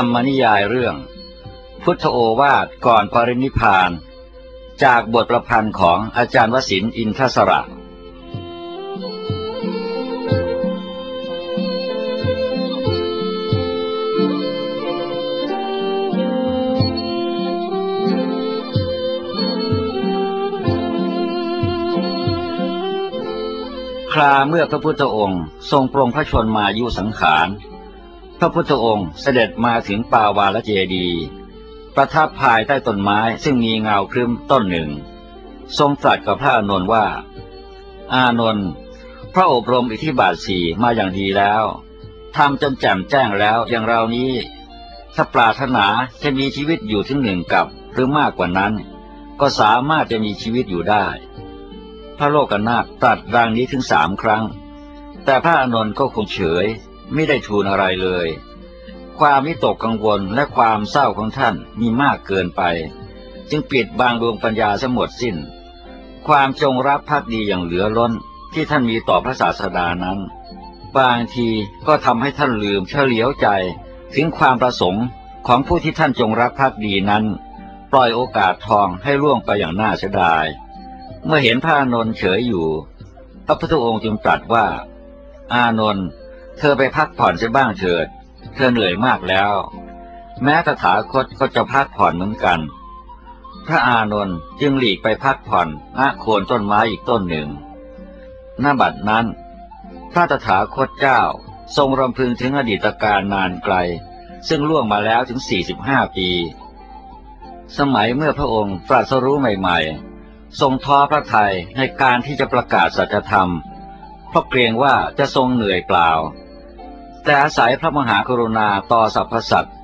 รรมนิยายเรื่อง พุทธโอวาทก่อนปรินิพาน จากบทประพันธ์ของอาจารย์วสินอินทศระคราเมื่อพระพุทธองค์ ทรงปรงพระชนมายุสังขาร พระพุทธองค์เสด็จมาถึงป่าวาลเจดี ประทับภายใต้ต้นไม้ซึ่งมีเงาครึ้มต้นหนึ่ง ทรงตรัสกับพระอานนท์ว่า อานนท์พระอบรมอิทธิบาทสี่มาอย่างดีแล้วทำจนแจ่มแจ้งแล้วอย่างเรานี้ถ้าปรารถนาจะมีชีวิตอยู่ถึงหนึ่งกับหรือมากกว่านั้น ก็สามารถจะมีชีวิตอยู่ได้ พระโลกนาถตรัสดังนี้ถึงสามครั้ง แต่พระอานนท์ก็คงเฉย ไม่ได้ทูลอะไรเลย ความวิตกกังวลและความเศร้าของท่านมีมากเกินไป จึงปิดบางดวงปัญญาสมดสิ้น ความจงรักภักดีอย่างเหลือล้นที่ท่านมีต่อพระศาสดานั้น บางทีก็ทำให้ท่านลืมเฉลียวใจถึงความประสงค์ของผู้ที่ท่านจงรักภักดีนั้น ปล่อยโอกาสทองให้ล่วงไปอย่างน่าเสียดาย เมื่อเห็นพระนนท์เฉยอยู่ พระพุทธองค์จึงตรัสว่า อานนท์ เธอไปพักผ่อนเสียบ้างเถิด เธอเหนื่อยมากแล้ว แม้ตถาคตก็จะพักผ่อนเหมือนกัน พระอานนท์จึงหลีกไปพักผ่อนณโคนต้นไม้อีกต้นหนึ่งหน้าบัดนั้น พระตถาคตเจ้าทรงรำพึงถึงอดีตการนานไกล ซึ่งล่วงมาแล้วถึง 45 ปี สมัยเมื่อพระองค์ตรัสรู้ใหม่ ๆ ทรงท้อพระทัยในการที่จะประกาศสัจธรรม เพราะเกรงว่าจะทรงเหนื่อยเปล่า แต่อาศัยพระมหากรุณาต่อสรรพสัตว์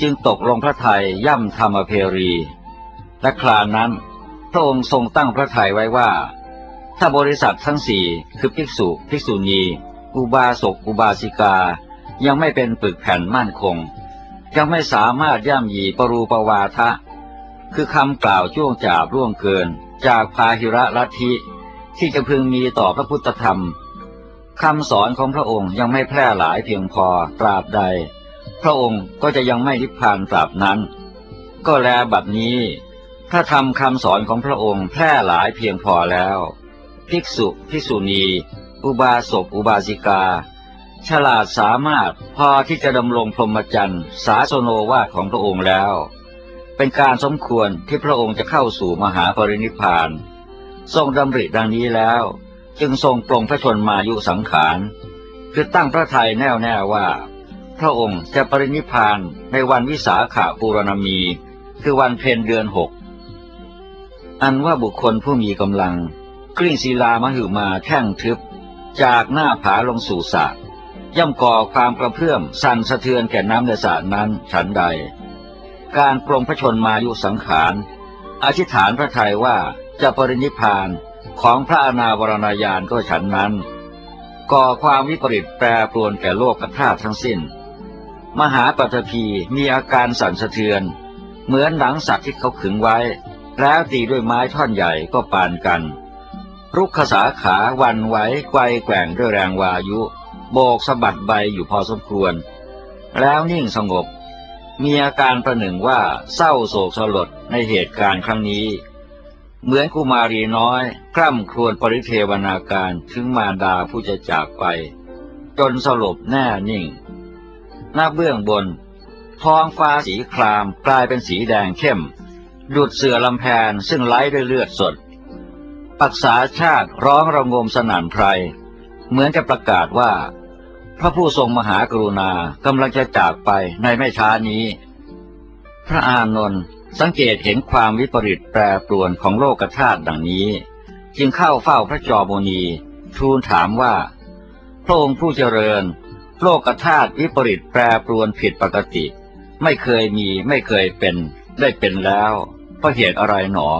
จึงตกลงพระทัยย่ำธรรมเพรีและคลานนั้น พระองค์ทรงตั้งพระทัยไว้ว่า ถ้าบริษัททั้งสี่คือภิกษุ ภิกษุณี อุบาสก อุบาสิกา ยังไม่เป็นปึกแผ่นมั่นคง ยังไม่สามารถย่ำยีปรูปวาทะ คือคำกล่าวจ้วงจาบร่วงเกิน จากพาหิระลัทธิที่จะพึงมีต่อพระพุทธธรรม คำสอนของพระองค์ยังไม่แพร่หลายเพียงพอตราบใด พระองค์ก็จะยังไม่นิพพานตราบนั้น ก็แลบัดนี้ ถ้าทำคำสอนของพระองค์แพร่หลายเพียงพอแล้ว ภิกษุภิกษุณี อุบาสกอุบาสิกา ฉลาดสามารถพอที่จะดำรงพรหมจรรย์สาสโนวาทของพระองค์แล้ว เป็นการสมควรที่พระองค์จะเข้าสู่มหาปรินิพาน ทรงดำริดังนี้แล้ว จึงทรงปรงพระชนมายุสังขาร คือตั้งพระทัยแน่วแน่ว่า พระองค์จะปรินิพานในวันวิสาขาปูรณมี คือวันเพ็ญเดือนหก อันว่าบุคคลผู้มีกำลัง กลิ้งศิลามหึมาแท่งทึบ จากหน้าผาลงสู่สระย่ำก่อความกระเพื่อมสั่นสะเทือนแก่น้ำในสระนั้นฉันใด การปรงพระชนมายุสังขาร อธิษฐานพระทัยว่าจะปรินิพาน ของพระอนาวรณญาณก็ฉันนั้น ก่อความวิปริตแปรปรวนแก่โลกธาตุทั้งสิ้น มหาปัตภีมีอาการสั่นสะเทือน เหมือนหนังสัตว์ที่เขาขึงไว้ แล้วตีด้วยไม้ท่อนใหญ่ก็ปานกัน รุกขสาขาวันไหวไกวแกว่งด้วยแรงวายุ โบกสะบัดใบอยู่พอสมควร แล้วนิ่งสงบมีอาการประหนึ่งว่าเศร้าโศกสลดในเหตุการณ์ครั้งนี้ เหมือนกุมารีน้อย คร่ำครวญปริเทวนาการถึงมารดาผู้จะจากไป จนสลบแน่นิ่ง หน้าเบื้องบน ท้องฟ้าสีครามกลายเป็นสีแดงเข้มหยุดเสือลำแพนซึ่งไล้ด้วยเลือดสด ปักษาชาติร้องระงมสนั่นไพร เหมือนจะประกาศว่า พระผู้ทรงมหากรุณากำลังจะจากไปในไม่ช้านี้ พระอานนท์ สังเกตเห็นความวิปริตแปรปรวนของโลกธาตุดังนี้ จึงเข้าเฝ้าพระจอมนีทูลถามว่า พระองค์ผู้เจริญ โลกธาตุวิปริตแปรปรวนผิดปกติ ไม่เคยมีไม่เคยเป็น ได้เป็นแล้วเพราะเหตุอะไรหนอ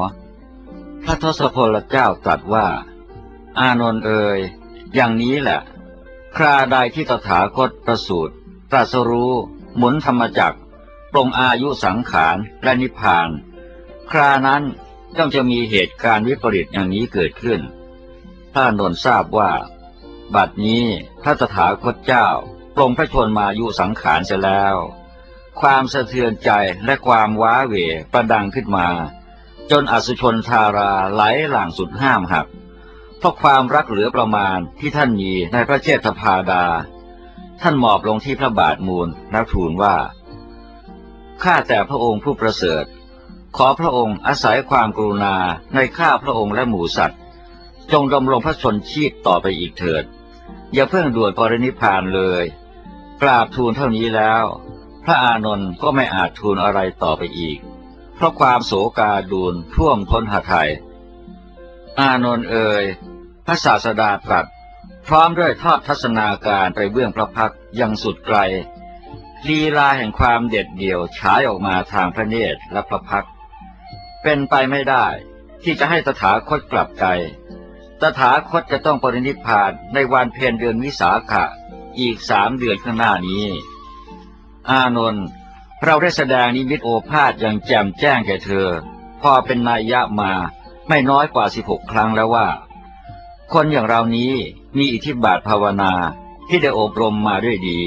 พระทศพลเจ้าตรัสว่า อานนท์เอ่ยอย่างนี้แหละ คราใดที่ตถาคตประสูตรตรัสรู้หมุนธรรมจักร รงอายุสังขารและนิพพาน ครานั้นย่อมจะมีเหตุการณ์วิปริตอย่างนี้เกิดขึ้น ถ้านนทราบว่า บัดนี้พระตถาคตเจ้าปรงพระชนมายุสังขารเสียแล้ว ความสะเทือนใจและความว้าเหวประดังขึ้นมา จนอสุชนทาราไหลหลั่งสุดห้ามหักเพราะความรักเหลือประมาณที่ท่านมีในพระเจษฐาดา ท่านหมอบลงที่พระบาทมูลแล้วทูลว่า ข้าแต่พระองค์ผู้ประเสริฐ ขอพระองค์อาศัยความกรุณาในข้าพระองค์และหมู่สัตว์ จงดำรงพระชนชีพต่อไปอีกเถิด อย่าเพิ่งด่วนปรินิพานเลย กราบทูลเท่านี้แล้ว พระอานนท์ก็ไม่อาจทูลอะไรต่อไปอีก เพราะความโศกาดูลท่วมท้นหาไทยอานนท์เอ่ยพระศาสดาตรัสพร้อมด้วยทอดทัศนาการไปเบื้องพระพักยังสุดไกล ลีลาแห่งความเด็ดเดี่ยวฉายออกมาทางพระเนตรและพระพักตร์เป็นไปไม่ได้ที่จะให้ตถาคตกลับใจ ตถาคตจะต้องปรินิพานในวันเพ็ญเดือนวิสาขะอีกสามเดือนข้างหน้านี้ อานนท์เราได้แสดงนิมิตโอภาษอย่างแจ่มแจ้งแก่เธอ พอเป็นนายยะมาไม่น้อยกว่าสิบหกครั้งแล้วว่า คนอย่างเรานี้มีอิทธิบาทภาวนาที่ได้อบรมมาด้วยดี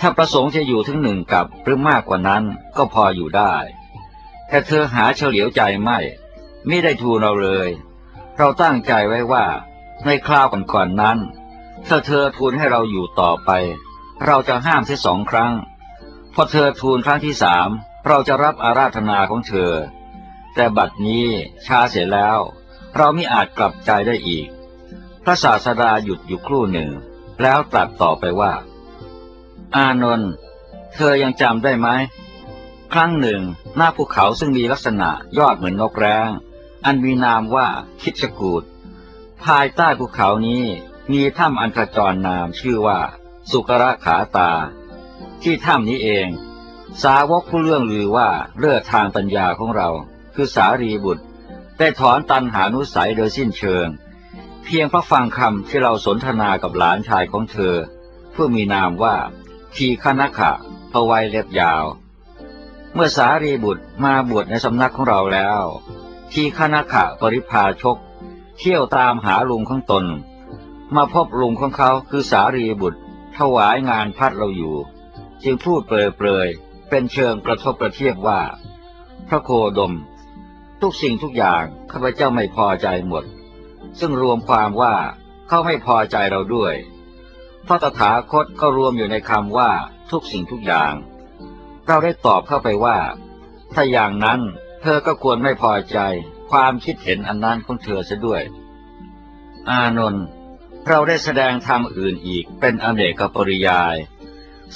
ถ้าประสงค์จะอยู่ถึงหนึ่งกับหรือมากกว่านั้นก็พออยู่ได้ แต่เธอหาเฉลียวใจไม่ ไม่ได้ทูลเราเลย เราตั้งใจไว้ว่า ในคราวก่อนๆนนั้น ถ้าเธอทูลให้เราอยู่ต่อไป เราจะห้ามเสียสองครั้ง พอเธอทูลครั้งที่สามเราจะรับอาราธนาของเธอ แต่บัดนี้ช้าเสียแล้ว เราไม่อาจกลับใจได้อีก พระศาสดาหยุดอยู่ครู่หนึ่ง แล้วตรัสต่อไปว่า อานนท์เธอยังจำได้ไหม ครั้งหนึ่ง หน้าภูเขาซึ่งมีลักษณะยอดเหมือนนกแร้ง อันมีนามว่าคิดชกูดภายใต้ภูเขานี้มีถ้ำอันขจรนามชื่อว่า สุกระขาตา ที่ถ้ำนี้เอง สาวกผู้เรื่องลือว่าเลือดทางปัญญาของเรา คือสารีบุตร ได้ถอนตันหานุสัยโดยสิ้นเชิง เพียงเพราะฟังคำที่เราสนทนากับหลานชายของเธอผู้มีนามว่า ทีฆนขะพวัยเล็บยาว เมื่อสารีบุตรมาบวชในสำนักของเราแล้ว ทีฆนขะปริพาชก เที่ยวตามหาลุงของตน มาพบลุงของเขาคือสารีบุตร ถวายงานพัดเราอยู่ จึงพูดเปรยๆเป็นเชิงกระทบกระเทียบว่า พระโคดม ทุกสิ่งทุกอย่างข้าพเจ้าไม่พอใจหมด ซึ่งรวมความว่าเขาไม่พอใจเราด้วย พระตถาคตก็รวมอยู่ในคำว่าทุกสิ่งทุกอย่าง เราได้ตอบเข้าไปว่า ถ้าอย่างนั้นเธอก็ควรไม่พอใจ ความคิดเห็นอันนั้นของเธอเสียด้วย อานนท์เราได้แสดงธรรมอื่นอีกเป็นอเนกปริยาย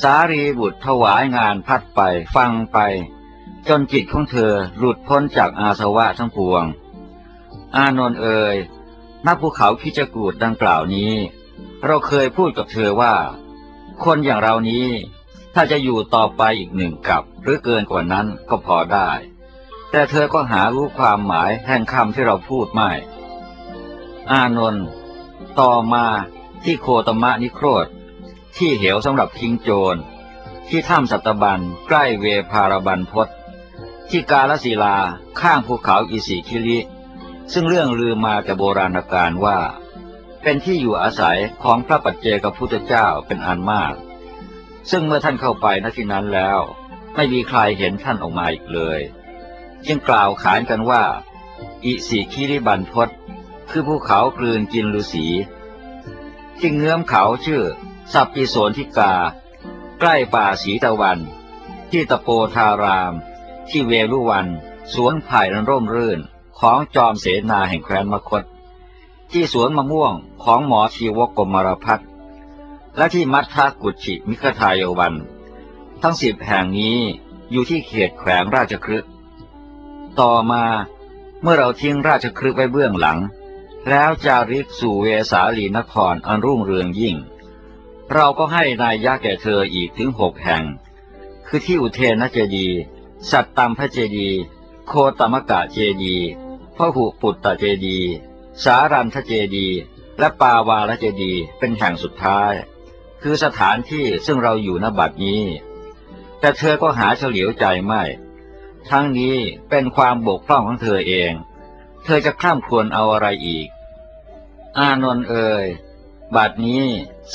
สารีบุตรถวายงานพัดไปฟังไป จนจิตของเธอหลุดพ้นจากอาสวะทั้งปวง อานนท์เอ่ยนักภูเขาคิจกูดดังกล่าวนี้ เราเคยพูดกับเธอว่า คนอย่างเรานี้ ถ้าจะอยู่ต่อไปอีกหนึ่งกับ หรือเกินกว่านั้นก็พอได้ แต่เธอก็หารู้ความหมายแห่งคำที่เราพูดไม่ อานนท์ต่อมาที่โคตมะนิโครธ ที่เหวสำหรับทิ้งโจร ที่ถ้ำสัตบันใกล้เวพารบันพศที่กาลสีลาข้างภูเขาอิสิคิริซึ่งเรื่องลือมาแต่โบราณกาลว่า เป็นที่อยู่อาศัยของพระปัจเจกพุทธเจ้าเป็นอันมาก ซึ่งเมื่อท่านเข้าไปณที่นั้นแล้ว ไม่มีใครเห็นท่านออกมาอีกเลย จึงกล่าวขานกันว่า อิสิคิริบันพศคือภูเขากลืนกินฤาษีที่เงื้อมเขาชื่อ สัปปิโสนทิกา ใกล้ป่าสีตะวัน ที่ตะโปธาราม ที่เวรุวัน สวนไผ่ร่มรื่นของจอมเสนาแห่งแคว้นมคต ที่สวนมะม่วงของหมอชีวกกมารพัฒและที่มัทธกุจิมิคทายวัน ทั้งสิบแห่งนี้อยู่ที่เขตแขวงราชครึกต่อมาเมื่อเราทิ้งราชครึกไว้เบื้องหลัง แล้วจาริกสู่เวสาลีนครอันรุ่งเรืองยิ่ง เราก็ให้นายยะแก่เธออีกถึงหกแห่ง คือที่อุเทนเจดีสัตตัมพระเจดี โคตมกะเจดีพระหุปุตตะเจดี สารันทเจดีและปาวาลเจดีเป็นแห่งสุดท้าย คือสถานที่ซึ่งเราอยู่ณบัดนี้ แต่เธอก็หาเฉลียวใจไม่ ทั้งนี้เป็นความบกพร่องของเธอเอง เธอจะคร่ำควญเอาอะไรอีก อานนท์เอ่ยบัดนี้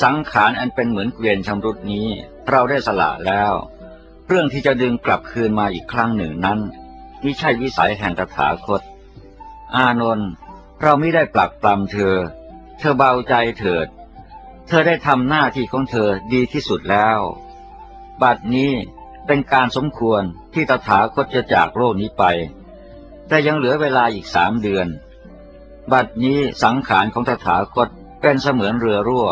สังขารอันเป็นเหมือนเกวียนชำรุดนี้ เราได้สละแล้ว เรื่องที่จะดึงกลับคืนมาอีกครั้งหนึ่งนั้นมิใช่วิสัยแห่งตถาคต อานนท์ เราไม่ได้ปลักปลำเธอ เธอเบาใจเถิด เธอได้ทำหน้าที่ของเธอดีที่สุดแล้ว บัดนี้เป็นการสมควรที่ตถาคตจะจากโลกนี้ไป แต่ยังเหลือเวลาอีกสามเดือน บัดนี้สังขารของตถาคตเป็นเสมือนเรือรั่ว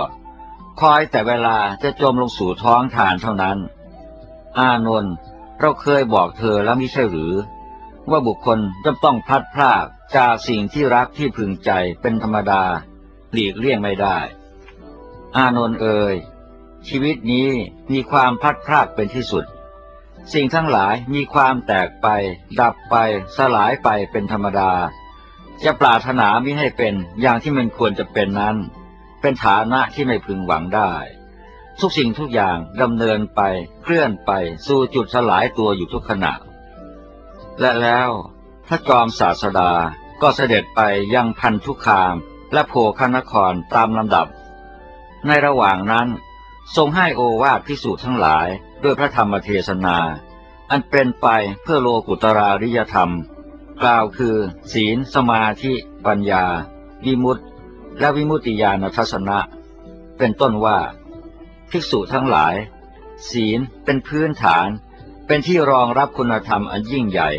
คอยแต่เวลาจะจมลงสู่ท้องทานเท่านั้น อานนท์เราเคยบอกเธอแล้วไมิใช่หรือ ว่าบุคคลจะต้องพัดพรากจากสิ่งที่รักที่พึงใจเป็นธรรมดา หลีกเลี่ยงไม่ได้ อานนท์เอ่ยชีวิตนี้มีความพัดพรากเป็นที่สุด สิ่งทั้งหลายมีความแตกไป ดับไป สลายไปเป็นธรรมดา จะปรารถนามิให้เป็นอย่างที่มันควรจะเป็นนั้น เป็นฐานะที่ไม่พึงหวังได้ ทุกสิ่งทุกอย่างดำเนินไปเคลื่อนไปสู่จุดสลายตัวอยู่ทุกขณะ และแล้วพระจอมศาสดาก็เสด็จไปยังพันธุคามและโพคนครตามลำดับ ในระหว่างนั้น ทรงให้โอวาทพิสูจน์ทั้งหลาย ด้วยพระธรรมเทศนา อันเป็นไปเพื่อโลกุตราริยธรรม กล่าวคือ ศีลสมาธิปัญญา วิมุตติ และวิมุตติญาณทัศนะ เป็นต้นว่า ภิกษุทั้งหลาย ศีลเป็นพื้นฐาน เป็นที่รองรับคุณธรรมอันยิ่งใหญ่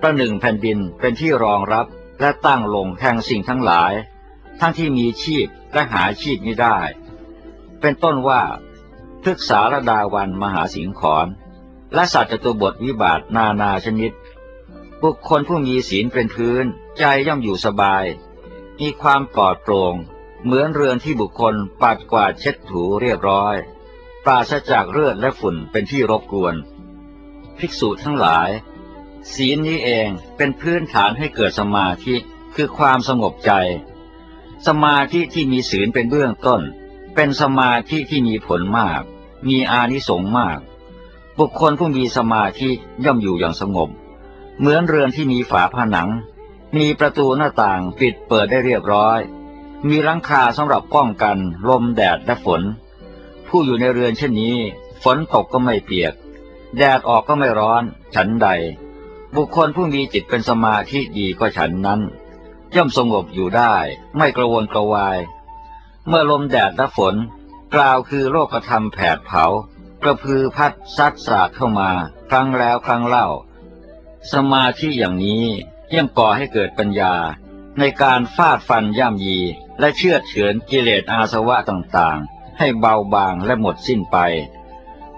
ประหนึ่งแผ่นดินเป็นที่รองรับและตั้งลงแห่งสิ่งทั้งหลาย ทั้งที่มีชีพและหาชีพไม่ได้ เป็นต้นว่าพฤกษารดาวันมหาสิงขรและสัตว์จตุบทวิบาทนานาชนิด บุคคลผู้มีศีลเป็นพื้น ใจย่อมอยู่สบาย มีความปลอดโปร่ง เหมือนเรือนที่บุคคลปัดกวาดเช็ดถูเรียบร้อย ปราศจากเลือดและฝุ่นเป็นที่รบกวน ภิกษุทั้งหลาย ศีลนี้เองเป็นพื้นฐานให้เกิดสมาธิคือความสงบใจ สมาธิที่มีศีลเป็นเบื้องต้น เป็นสมาธิที่มีผลมาก มีอานิสงส์มาก บุคคลผู้มีสมาธิย่อมอยู่อย่างสงบ เหมือนเรือนที่มีฝาผนัง มีประตูหน้าต่างปิดเปิดได้เรียบร้อย มีหลังคาสำหรับป้องกัน ลมแดดและฝน ผู้อยู่ในเรือนเช่นนี้ ฝนตกก็ไม่เปียก แดดออกก็ไม่ร้อน ฉันใด บุคคลผู้มีจิตเป็นสมาธิดีก็ฉันนั้น ย่อมสงบอยู่ได้ ไม่กระวนกระวาย เมื่อลมแดดและฝน กล่าวคือโลกธรรมแผดเผา กระพือพัดซัดสาดเข้ามา ครั้งแล้วครั้งเล่า สมาธิอย่างนี้ย่อมก่อให้เกิดปัญญา ในการฟาดฟันย่ำยี และเชื่อเฉือนกิเลสอาสวะต่างๆ ให้เบาบางและหมดสิ้นไป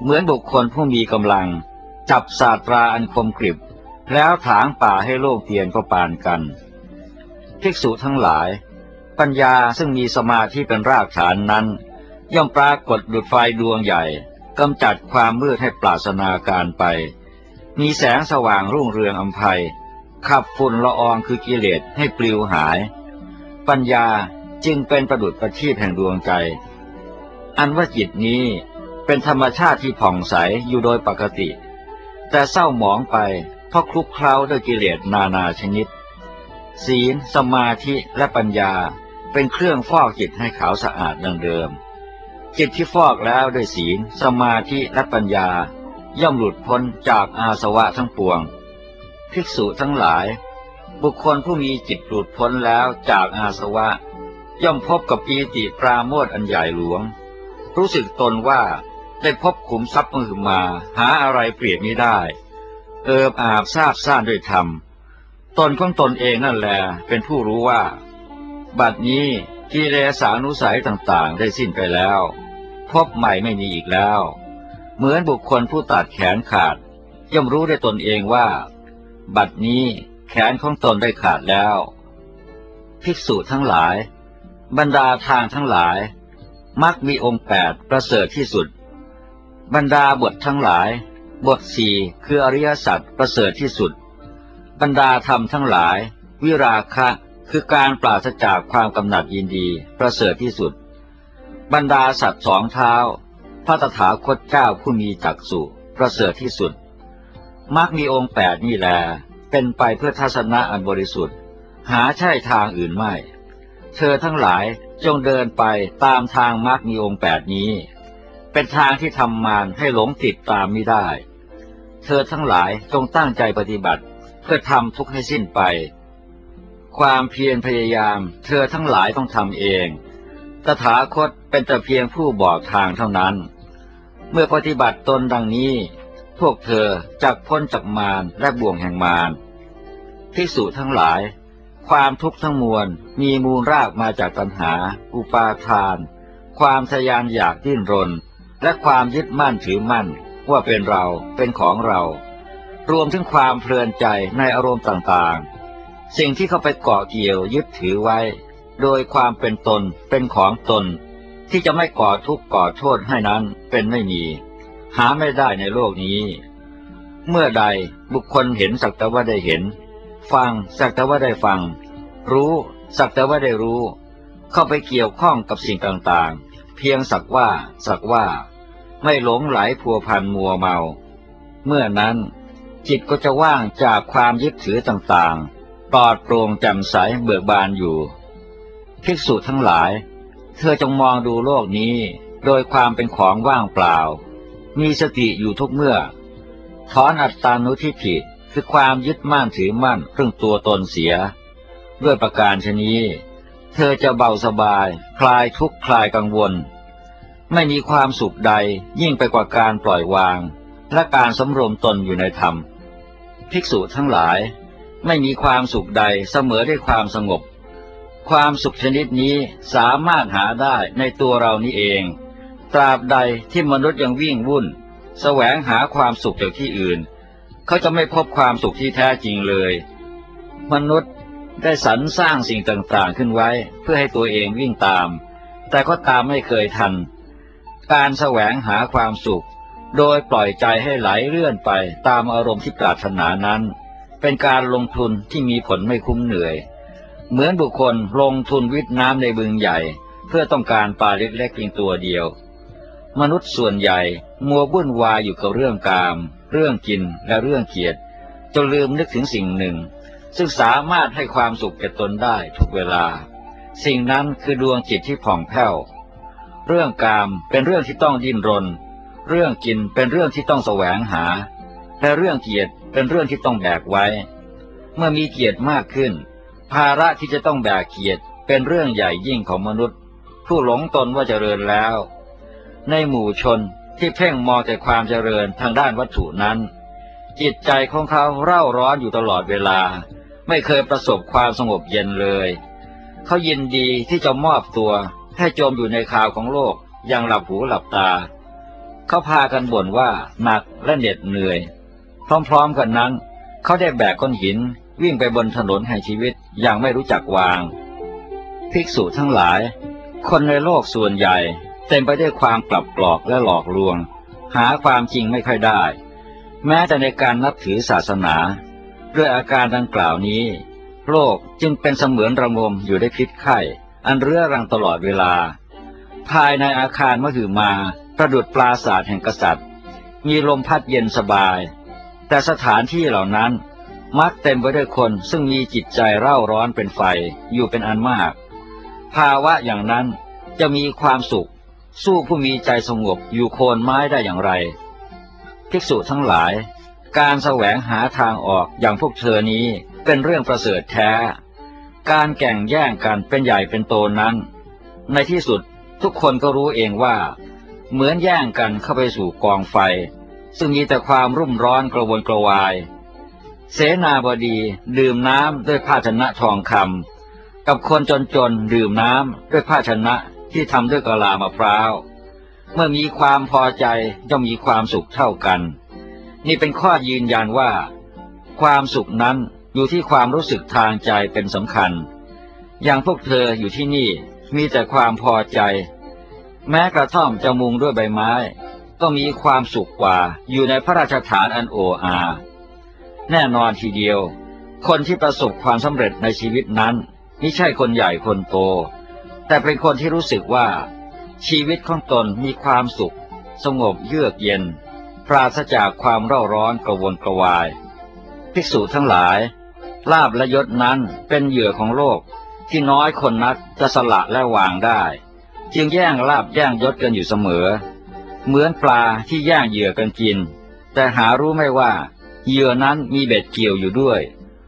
เหมือนบุคคลผู้มีกำลัง จับศาสตราอันคมกริบ แล้วถางป่าให้โล่งเตียนก็ปานกันภิกษุทั้งหลาย ปัญญาซึ่งมีสมาธิเป็นรากฐานนั้น ย่อมปรากฏดุดไฟดวงใหญ่กำจัดความมืดให้ปราศนาการไป มีแสงสว่างรุ่งเรืองอัมภัยขับฝุ่นละอองคือกิเลสให้ปลิวหาย ปัญญาจึงเป็นประดุจประทีปแห่งดวงใจ อันว่าจิตนี้ เป็นธรรมชาติที่ผ่องใสอยู่โดยปกติ แต่เศร้าหมองไปเพราะคลุกเคล้าด้วยกิเลสนานาชนิด ศีลสมาธิและปัญญาเป็นเครื่องฟอกจิตให้ขาวสะอาดดังเดิม จิตที่ฟอกแล้วด้วยศีล สมาธิและปัญญา ย่อมหลุดพ้นจากอาสวะทั้งปวง ภิกษุทั้งหลาย บุคคลผู้มีจิตหลุดพ้นแล้วจากอาสวะ ย่อมพบกับปีติปราโมทย์อันใหญ่หลวง รู้สึกตนว่า ได้พบขุมทรัพย์มือมาหาอะไรเปรียบไม่ได้ เอิบอาบซาบซ่านด้วยธรรม ตนของตนเองนั่นแหละเป็นผู้รู้ว่า บัดนี้กิเลสานุสัยต่างๆ ได้สิ้นไปแล้ว พบใหม่ไม่มีอีกแล้ว เหมือนบุคคลผู้ตัดแขนขาด ย่อมรู้ได้ตนเองว่า บัดนี้แขนของตนได้ขาดแล้ว ภิกษุทั้งหลาย บรรดาทางทั้งหลายมักมีองค์แปดประเสริฐที่สุด บรรดาบททั้งหลาย บทสี่คืออริยสัจประเสริฐที่สุด บรรดาธรรมทั้งหลาย วิราคะคือการปราศจากความกำหนัดยินดีประเสริฐที่สุด บรรดาสัตว์สองเท้า พระตถาคตเจ้าผู้มีจักสุประเสริฐที่สุดมักมีองค์แปดนี่แล เป็นไปเพื่อทัศนะอันบริสุทธิ์ หาใช่ทางอื่นไม่ เธอทั้งหลายจงเดินไปตามทางมักมีองค์แปดนี้ เป็นทางที่ทำมารให้หลงติดตามไม่ได้ เธอทั้งหลายจงตั้งใจปฏิบัติ เพื่อทำทุกข์ให้สิ้นไป ความเพียรพยายาม เธอทั้งหลายต้องทำเอง ตถาคตเป็นแต่เพียงผู้บอกทางเท่านั้น เมื่อปฏิบัติตนดังนี้ พวกเธอจักพ้นจากมารและบ่วงแห่งมารภิกษุทั้งหลาย ความทุกข์ทั้งมวลมีมูลรากมาจากตัณหา อุปาทาน ความทยานอยากดิ้นรน และความยึดมั่นถือมั่นว่าเป็นเราเป็นของเรา รวมถึงความเพลินใจในอารมณ์ต่างๆ สิ่งที่เข้าไปเกาะเกี่ยวยึดถือไว้ โดยความเป็นตนเป็นของตน ที่จะไม่ก่อทุกข์ก่อโทษให้นั้นเป็นไม่มี หาไม่ได้ในโลกนี้ เมื่อใดบุคคลเห็นสักแต่ว่าได้เห็น ฟังสักแต่ว่าได้ฟัง รู้สักแต่ว่าได้รู้ เข้าไปเกี่ยวข้องกับสิ่งต่างๆ เพียงสักว่าสักว่า ไม่หลงไหลพัวพันมัวเมา เมื่อนั้น จิตก็จะว่างจากความยึดถือต่างๆ ปลอดโปร่งแจ่มใสเบิกบานอยู่ ภิกษุทั้งหลาย เธอจงมองดูโลกนี้ โดยความเป็นของว่างเปล่า มีสติอยู่ทุกเมื่อ ถอนอัตตานุทิฏฐิคือความยึดมั่นถือมั่นเรื่องตัวตนเสีย ด้วยประการชนี้ เธอจะเบาสบาย คลายทุกข์คลายกังวล ไม่มีความสุขใดยิ่งไปกว่าการปล่อยวาง และการสำรวมตนอยู่ในธรรม ภิกษุทั้งหลาย ไม่มีความสุขใดเสมอด้วยความสงบ ความสุขชนิดนี้สามารถหาได้ในตัวเรานี้เอง ตราบใดที่มนุษย์ยังวิ่งวุ่น แสวงหาความสุขจากที่อื่น เขาจะไม่พบความสุขที่แท้จริงเลย มนุษย์ได้สรรสร้างสิ่งต่างๆขึ้นไว้เพื่อให้ตัวเองวิ่งตาม แต่ก็ตามไม่เคยทัน การแสวงหาความสุข โดยปล่อยใจให้ไหลเลื่อนไปตามอารมณ์ที่ปรารถนานั้น เป็นการลงทุนที่มีผลไม่คุ้มเหนื่อย เหมือนบุคคลลงทุนวิทน้ำในบึงใหญ่ เพื่อต้องการปลาเล็กๆเพียงตัวเดียว มนุษย์ส่วนใหญ่มัววุ่นวายอยู่กับเรื่องกาม เรื่องกินและเรื่องเกียรติจนลืมนึกถึงสิ่งหนึ่ง ซึ่งสามารถให้ความสุขแก่ตนได้ทุกเวลา สิ่งนั้นคือดวงจิตที่ผ่องแผ้ว เรื่องกามเป็นเรื่องที่ต้องดิ้นรน เรื่องกินเป็นเรื่องที่ต้องแสวงหา และเรื่องเกียรติเป็นเรื่องที่ต้องแบกไว้ เมื่อมีเกียรติมากขึ้น ภาระที่จะต้องแบกเกียรติเป็นเรื่องใหญ่ยิ่งของมนุษย์ ผู้หลงตนว่าเจริญแล้ว ในหมู่ชนที่เพ่งมองแต่ความเจริญทางด้านวัตถุนั้น จิตใจของเขาเร่าร้อนอยู่ตลอดเวลา ไม่เคยประสบความสงบเย็นเลย เขายินดีที่จะมอบตัว ให้จมอยู่ในข่าวของโลกย่างหลับหูหลับตา เขาพากันบ่นว่าหนักและเหน็ดเหนื่อย พร้อมๆกันนั้น เขาได้แบกก้อนหินวิ่งไปบนถนนแห่งชีวิตอย่างไม่รู้จักวาง ภิกษุทั้งหลาย คนในโลกส่วนใหญ่ เต็มไปด้วยความกลับกรอกและหลอกลวง หาความจริงไม่ค่อยได้ แม้แต่ในการนับถือศาสนา ด้วยอาการดังกล่าวนี้ โลกจึงเป็นเสมือนระงมอยู่ได้พิษไข้ อันเรื้อรังตลอดเวลา ภายในอาคารมหึมาประดุดปราศาสตร์แห่งกษัตริย์ มีลมพัดเย็นสบาย แต่สถานที่เหล่านั้นมักเต็มไปด้วยคนซึ่งมีจิตใจเร่าร้อนเป็นไฟอยู่เป็นอันมาก ภาวะอย่างนั้นจะมีความสุข สู้ผู้มีใจสงบอยู่โคนไม้ได้อย่างไร ภิกษุทั้งหลาย การแสวงหาทางออกอย่างพวกเธอนี้เป็นเรื่องประเสริฐแท้ การแข่งแย่งกันเป็นใหญ่เป็นโตนั้น ในที่สุดทุกคนก็รู้เองว่า เหมือนแย่งกันเข้าไปสู่กองไฟ ซึ่งมีแต่ความรุ่มร้อนกระวนกระวาย เสนาบดีดื่มน้ำด้วยภาชนะทองคำกับคนจนๆดื่มน้ำด้วยภาชนะที่ทำด้วยกะลามะพร้าว เมื่อมีความพอใจย่อมมีความสุขเท่ากัน นี่เป็นข้อยืนยันว่า ความสุขนั้น อยู่ที่ความรู้สึกทางใจเป็นสำคัญ อย่างพวกเธออยู่ที่นี่มีแต่ความพอใจ แม้กระท่อมจะมุงด้วยใบไม้ ก็มีความสุขกว่าอยู่ในพระราชฐานอันโออาแน่นอนทีเดียว คนที่ประสบความสำเร็จในชีวิตนั้นไม่ใช่คนใหญ่คนโต แต่เป็นคนที่รู้สึกว่า ชีวิตของตนมีความสุข สงบเยือกเย็น ปราศจากความเร่าร้อนกระวนกระวาย ภิกษุทั้งหลาย ลาบและยศนั้นเป็นเหยื่อของโลก ที่น้อยคนนักจะสละและวางได้ จึงแย่งลาบแย่งยศกันอยู่เสมอ เหมือนปลาที่แย่งเหยื่อกันกิน แต่หารู้ไม่ว่า เหยื่อนั้นมีเบ็ดเกี่ยวอยู่ด้วย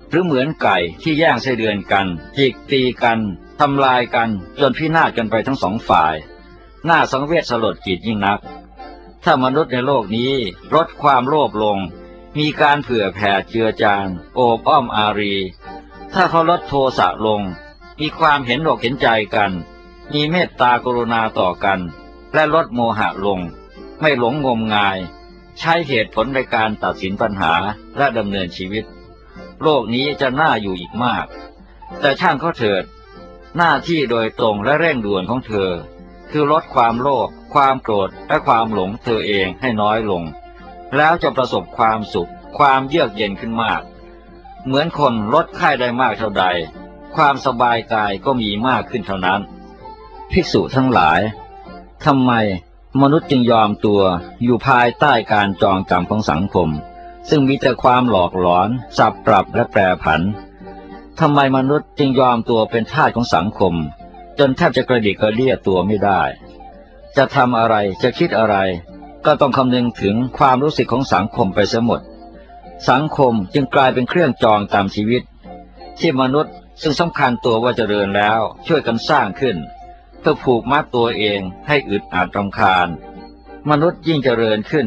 หรือเหมือนไก่ที่แย่งไส้เดือนกันจิกตีกันทำลายกันจนพินาศกันไปทั้งสองฝ่าย หน่าสังเวชสลดจิตยิ่งนัก ถ้ามนุษย์ในโลกนี้ลดความโลภลง มีการเผื่อแผ่เจือจางโอบอ้อมอารี ถ้าเขาลดโทสะลง มีความเห็นอกเห็นใจกัน มีเมตตากรุณาต่อกัน และลดโมหะลง ไม่หลงงมงาย ใช้เหตุผลในการตัดสินปัญหาและดำเนินชีวิต โลกนี้จะน่าอยู่อีกมาก แต่ช่างเขาเถิด หน้าที่โดยตรงและเร่งด่วนของเธอ คือลดความโลภความโกรธและความหลงเธอเองให้น้อยลง แล้วจะประสบความสุข ความเยือกเย็นขึ้นมาก เหมือนคนลดไข้ได้มากเท่าใด ความสบายกายก็มีมากขึ้นเท่านั้น ภิกษุทั้งหลายทำไมมนุษย์จึงยอมตัวอยู่ภายใต้การจองจำของสังคม ซึ่งมีแต่ความหลอกหลอน สับปรับและแปรผันทำไมมนุษย์จึงยอมตัวเป็นทาสของสังคม จนแทบจะกระดิกกระเดียตัวไม่ได้ จะทำอะไรจะคิดอะไร ก็ต้องคำนึงถึงความรู้สึกของสังคมไปเสียหมด สังคมจึงกลายเป็นเครื่องจองตามชีวิต ที่มนุษย์ซึ่งสำคัญตัวว่าจเจริญแล้วช่วยกันสร้างขึ้น เพื่อผูกมัดตัวเองให้อึดอัดรำคาญ มนุษย์ยิ่งเจริญขึ้น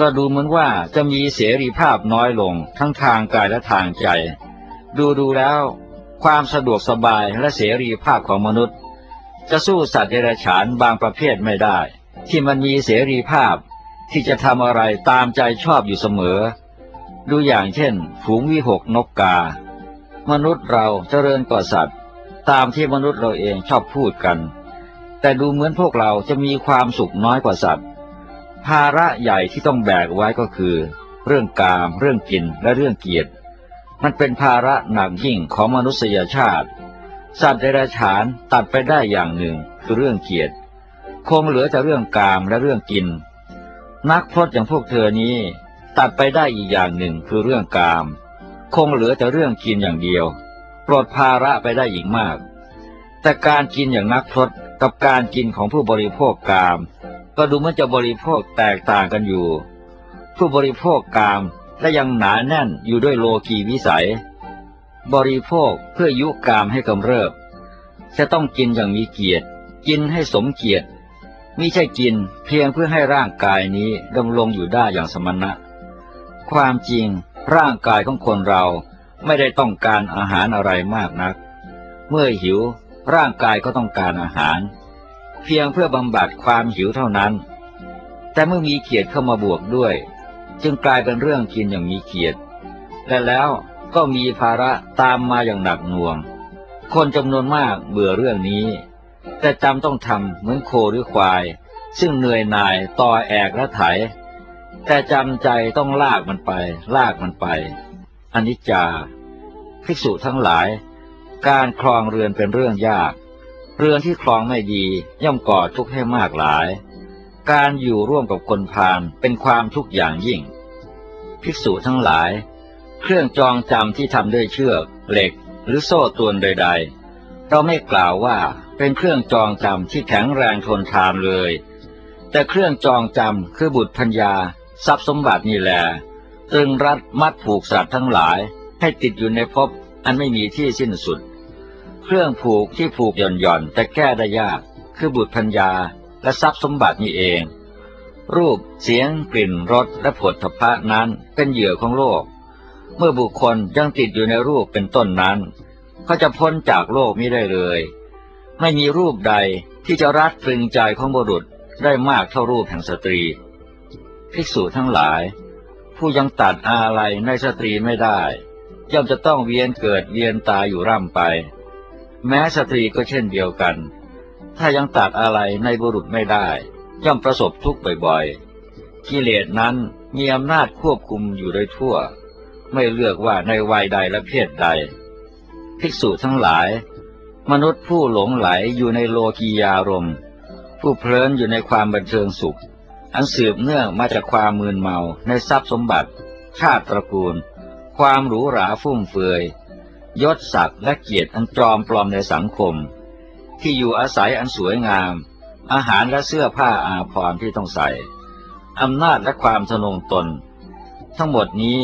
ก็ดูเหมือนว่าจะมีเสรีภาพน้อยลงทั้งทางกายและทางใจ ดูดูแล้ว ความสะดวกสบายและเสรีภาพของมนุษย์ จะสู้สัตว์เดรัจฉานบางประเภทไม่ได้ ที่มันมีเสรีภาพที่จะทำอะไรตามใจชอบอยู่เสมอ ดูอย่างเช่น ฝูงวิหกนกกา มนุษย์เราเจริญกว่าสัตว์ ตามที่มนุษย์เราเองชอบพูดกัน แต่ดูเหมือนพวกเราจะมีความสุขน้อยกว่าสัตว์ ภาระใหญ่ที่ต้องแบกไว้ก็คือ เรื่องกาม เรื่องกินและเรื่องเกียรติ มันเป็นภาระหนักยิ่งของมนุษยชาติ สัตว์เดรัจฉานตัดไปได้อย่างหนึ่งคือเรื่องเกียรติ คงเหลือแต่เรื่องกามและเรื่องกิน นักพรตอย่างพวกเธอนี้ ตัดไปได้อีกอย่างหนึ่งคือเรื่องกาม คงเหลือแต่เรื่องกินอย่างเดียวปลดภาระไปได้อีกมาก แต่การกินอย่างนักพรตกับการกินของผู้บริโภคกาม ก็ดูเหมือนจะบริโภคแตกต่างกันอยู่ ผู้บริโภคกามและยังหนาแน่นอยู่ด้วยโลกีวิสัย บริโภคเพื่อยุกามให้กำเริบ จะต้องกินอย่างมีเกียรติ กินให้สมเกียรติ มิใช่กินเพียงเพื่อให้ร่างกายนี้ดำรงอยู่ได้อย่างสมณะ ความจริงร่างกายของคนเราไม่ได้ต้องการอาหารอะไรมากนัก เมื่อหิวร่างกายก็ต้องการอาหาร เพียงเพื่อบำบัดความหิวเท่านั้น แต่เมื่อมีเกียรติเข้ามาบวกด้วย จึงกลายเป็นเรื่องกินอย่างมีเกียรติและแล้วก็มีภาระตามมาอย่างหนักหน่วง คนจำนวนมากเบื่อเรื่องนี้ แต่จำต้องทำเหมือนโคหรือควาย ซึ่งเหนื่อยหน่ายต่อแอกและไถ แต่จำใจต้องลากมันไป ลากมันไปอนิจจาภิกษุทั้งหลาย การครองเรือนเป็นเรื่องยาก เรือนที่ครองไม่ดีย่อมก่อทุกข์ให้มากหลาย การอยู่ร่วมกับคนพาลเป็นความทุกข์อย่างยิ่ง ภิกษุทั้งหลาย เครื่องจองจำที่ทำด้วยเชือก เหล็ก หรือโซ่ตวนใด ๆ เราไม่กล่าวว่า เป็นเครื่องจองจำที่แข็งแรงทนทานเลย แต่เครื่องจองจำคือบุตรพัญญา ทรัพย์สมบัตินี่แหละตึงรัดมัดผูกสัตว์ทั้งหลายให้ติดอยู่ในภพอันไม่มีที่สิ้นสุด เครื่องผูกที่ผูกหย่อนหย่อนแต่แก้ได้ยาก คือบุตรพัญญาและทรัพย์สมบัตินี่เอง รูปเสียงกลิ่นรสและผลทพะนั้นเป็นเหยื่อของโลก เมื่อบุคคลยังติดอยู่ในรูปเป็นต้นนั้น เขาจะพ้นจากโลกไม่ได้เลย ไม่มีรูปใดที่จะรัดตรึงใจของบุรุษได้มากเท่ารูปแห่งสตรีภิกษุทั้งหลาย ผู้ยังตัดอาลัยในสตรีไม่ได้ ย่อมจะต้องเวียนเกิดเวียนตายอยู่ร่ำไป แม้สตรีก็เช่นเดียวกัน ถ้ายังตัดอะไรในบุรุษไม่ได้ ย่อมประสบทุกข์บ่อยๆกิเลสนั้นมีอำนาจควบคุมอยู่โดยทั่ว ไม่เลือกว่าในวัยใดและเพศใด ภิกษุทั้งหลาย มนุษย์ผู้หลงไหลอยู่ในโลกียารมผู้เพลินอยู่ในความบันเทิงสุข อันสืบเนื่องมาจากความมืนเมาในทรัพย์สมบัติ ชาติตระกูล ความหรูหราฟุ่มเฟือย ยศศักดิ์และเกียรติอันจอมปลอมในสังคม ที่อยู่อาศัยอันสวยงาม อาหารและเสื้อผ้าอาภรณ์ที่ต้องใส่อำนาจและความทนงตน ทั้งหมดนี้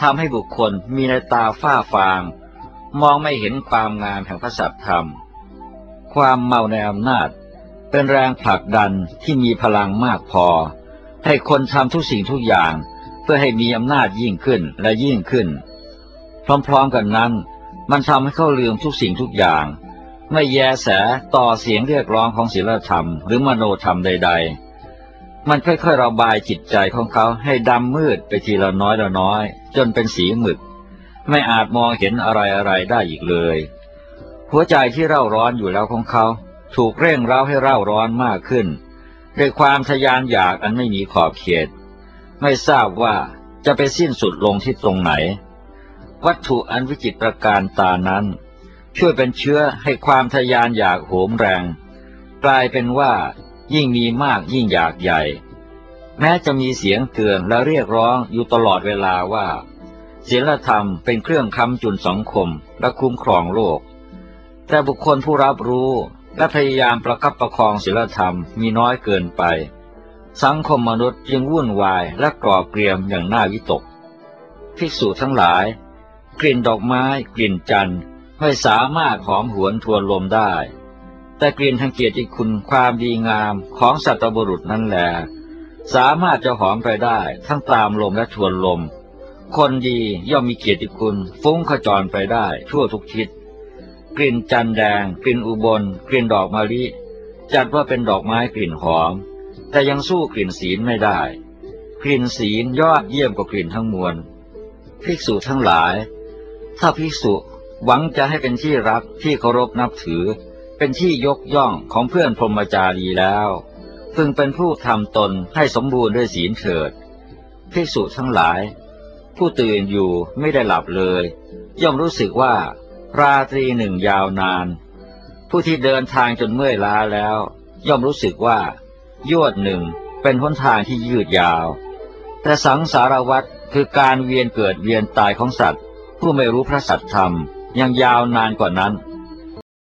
ทำให้บุคคลมีในตาฝ้าฟาง มองไม่เห็นความงามแห่งพระสัตธรรม ความเมาในอำนาจ เป็นแรงผลักดันที่มีพลังมากพอ ให้คนทำทุกสิ่งทุกอย่าง เพื่อให้มีอำนาจยิ่งขึ้นและยิ่งขึ้น พร้อมๆกันนั้น มันทำให้เขาลืมทุกสิ่งทุกอย่าง ไม่แยแสต่อเสียงเรียกร้องของศีลธรรมหรือมโนธรรมใด ๆมันค่อยๆระบายจิตใจของเขาให้ดำมืดไปทีละน้อยละน้อย จนเป็นสีหมึก ไม่อาจมองเห็นอะไรๆได้อีกเลย หัวใจที่เร่าร้อนอยู่แล้วของเขา ถูกเร่งเร้าให้เร่าร้อนมากขึ้นด้วยความทยานอยากอันไม่มีขอบเขต ไม่ทราบว่าจะไปสิ้นสุดลงที่ตรงไหน วัตถุอันวิจิตรการตานั้น ช่วยเป็นเชื้อให้ความทยานอยากโหมแรง กลายเป็นว่ายิ่งมีมากยิ่งอยากใหญ่ แม้จะมีเสียงเตือนและเรียกร้องอยู่ตลอดเวลาว่า ศีลธรรมเป็นเครื่องค้ำจุนสังคมและคุ้มครองโลก แต่บุคคลผู้รับรู้และพยายามประคับประคองศีลธรรมมีน้อยเกินไป สังคมมนุษย์จึงวุ่นวายและกรอบเกรียมอย่างน่าวิตก ภิกษุทั้งหลาย กลิ่นดอกไม้ กลิ่นจันทร์ไม่สามารถหอมหวนทวนลมได้ แต่กลิ่นทางเกียรติคุณความดีงามของสัตบุรุษนั้นแหลสามารถจะหอมไปได้ทั้งตามลมและทวนลม คนดีย่อมมีเกียรติคุณ ฟุ้งขจรไปได้ทั่วทุกทิศ กลิ่นจันแดง กลิ่นอุบล กลิ่นดอกมะลิ จัดว่าเป็นดอกไม้กลิ่นหอม แต่ยังสู้กลิ่นศีลไม่ได้ กลิ่นศีลยอดเยี่ยมกว่ากลิ่นทั้งมวลภิกษุทั้งหลาย ถ้าภิกษุหวังจะให้เป็นที่รักที่เคารพนับถือ เป็นที่ยกย่องของเพื่อนพรหมจารีแล้วพึงเป็นผู้ทำตนให้สมบูรณ์ด้วยศีลเถิดภิกษุทั้งหลาย ผู้ตื่นอยู่ไม่ได้หลับเลย ย่อมรู้สึกว่าราตรีหนึ่งยาวนาน ผู้ที่เดินทางจนเมื่อยล้าแล้ว ย่อมรู้สึกว่า ยวดหนึ่งเป็นหนทางที่ยืดยาว แต่สังสารวัตรคือการเวียนเกิดเวียนตายของสัตว์ ผู้ไม่รู้พระสัตธรรมยังยาวนานกว่านั้น